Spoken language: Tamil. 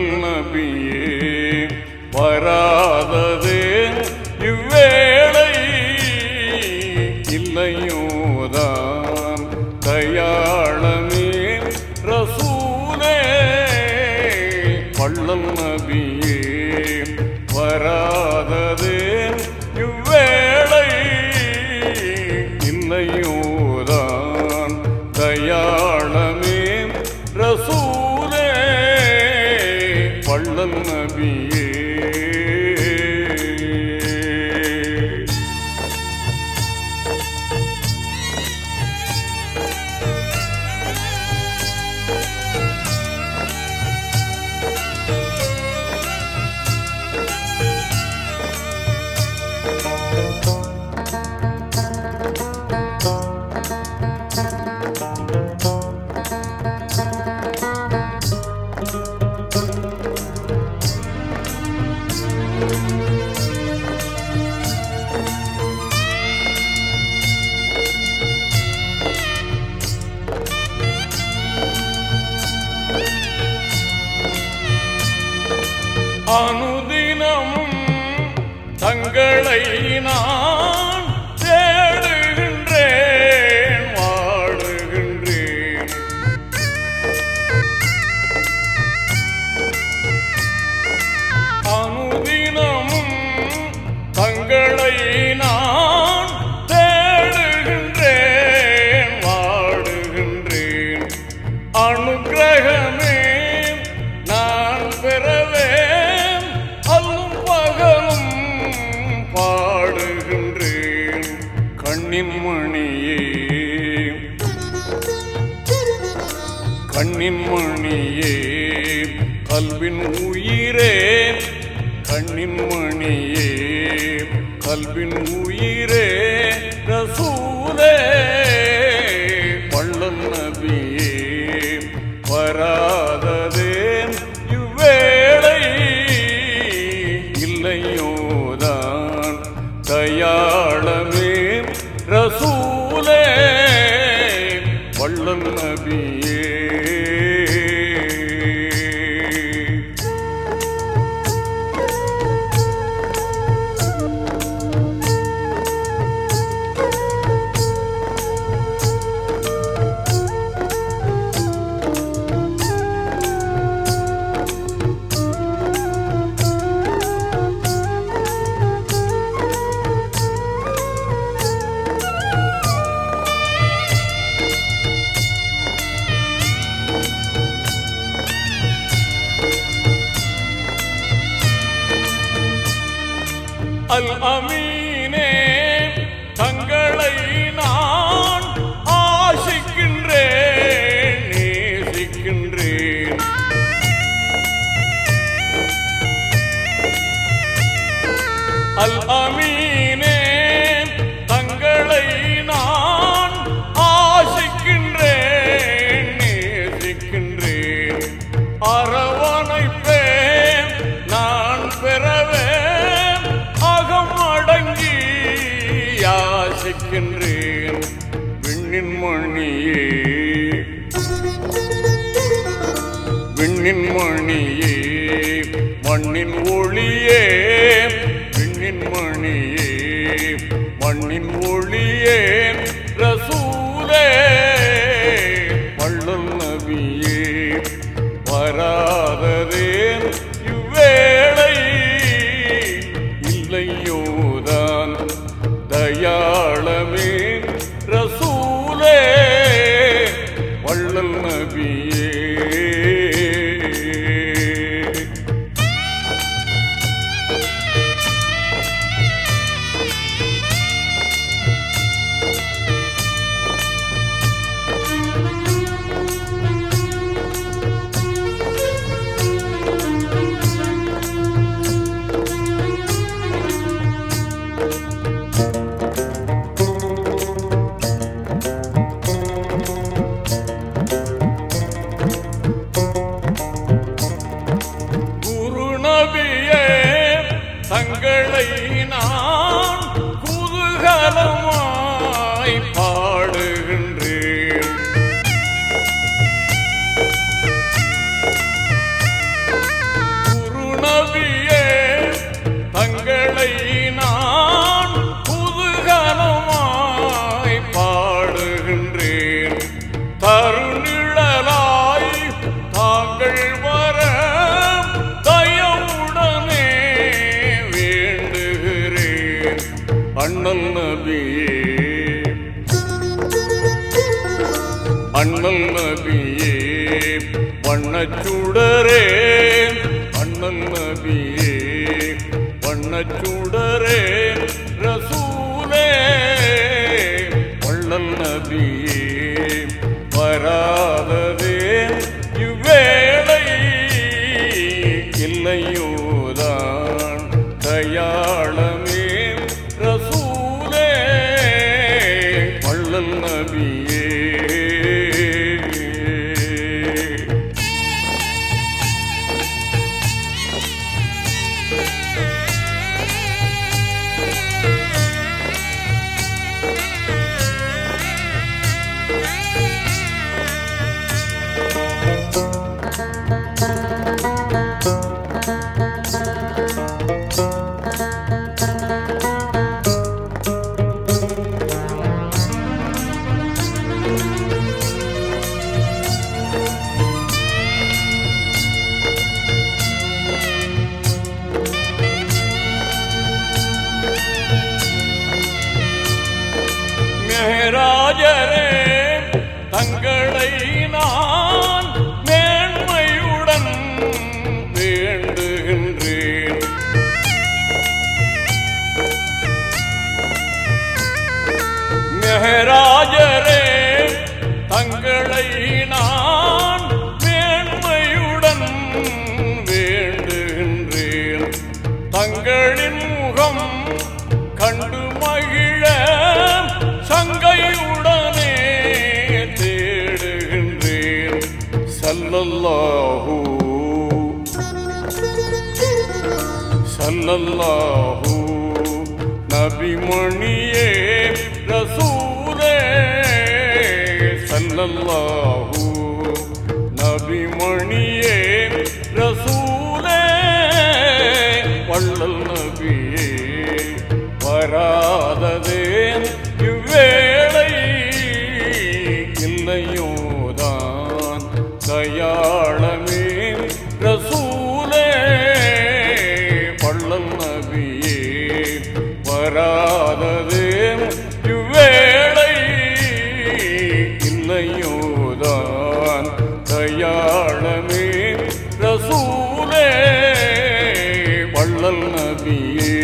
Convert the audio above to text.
நபியே வராதது இவ்வேளை. இல்லையோதான் தயாளமே ரசூலே. பள்ளல் நபியே வராதது இவ்வேளை. இல்லையோதான் தயாளமே be அனுதினமும் தங்களை நான் கண்ணின்மணியே. கண்ணின்மணியே. கல்வின் உயிரே கண்ணின்மணியே. கல்வின் உயிரே வள்ளல் அல் அமீனே தங்களை நான் ஆசிக்கின்றேன் நேசிக்கின்றேன். அல் அமீனே தங்களை நான் ஆசிக்கின்றேன் நேசிக்கின்றேன். அரவணைப்பேன் விண்ணின் மணியே மண்ணின் ஒளியே விண்ணின் மணியே மண்ணின் ஒளியே ரசூலே. வண்ணச்சுடரே அண்ணன் நபியே வண்ணச்சுடரே ரசூலே. வள்ளல் நபியே வராததே ராஜரே தங்களை நான் மேன்மையுடன் வேண்டுகின்றேன். மெஹரா சல்லல்லாஹூ நபிமணியே ரசூலே. சல்லல்லாஹூ நபிமணியே ரசூலே. வள்ளல் நபியே வராததே இவ்வேளை இல்லையோதான் தயாளமே தயாளமே ரசூலே வள்ளல் நபியே.